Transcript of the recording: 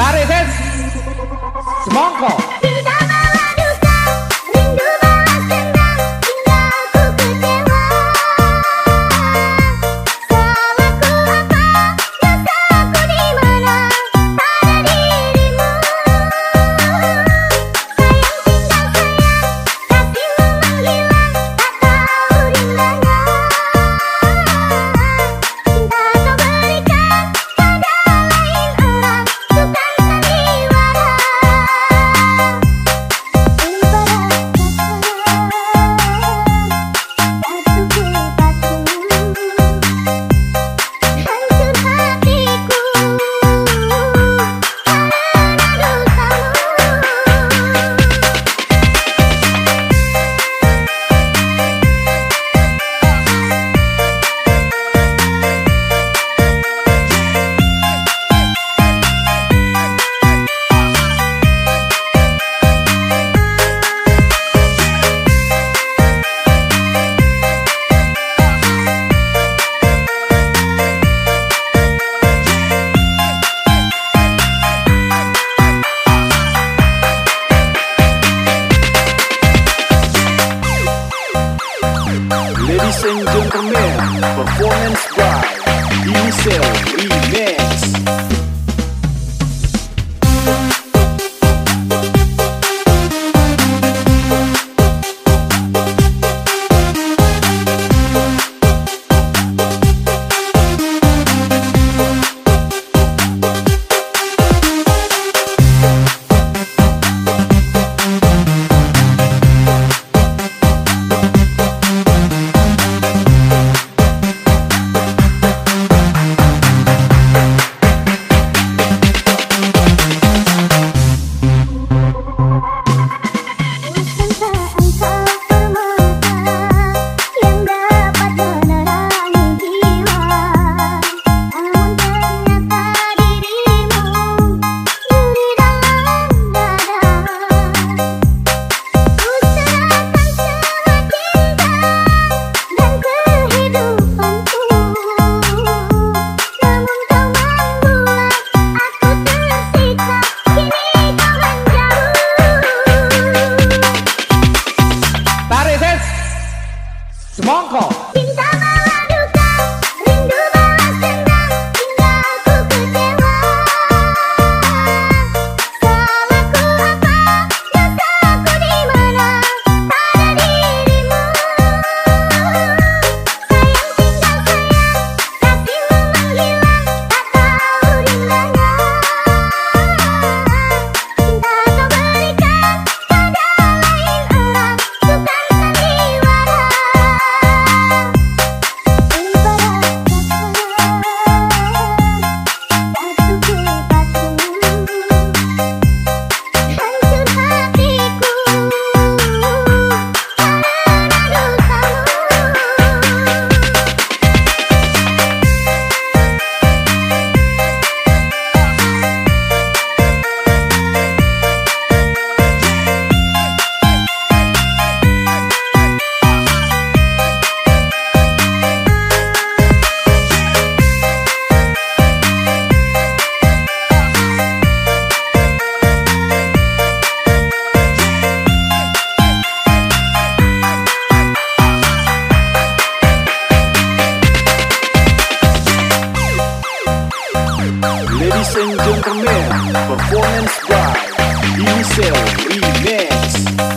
Paredes call. Ladies and gentlemen, performance by Initial Remix. Smoko。叮当。Performance by Diesel Remix.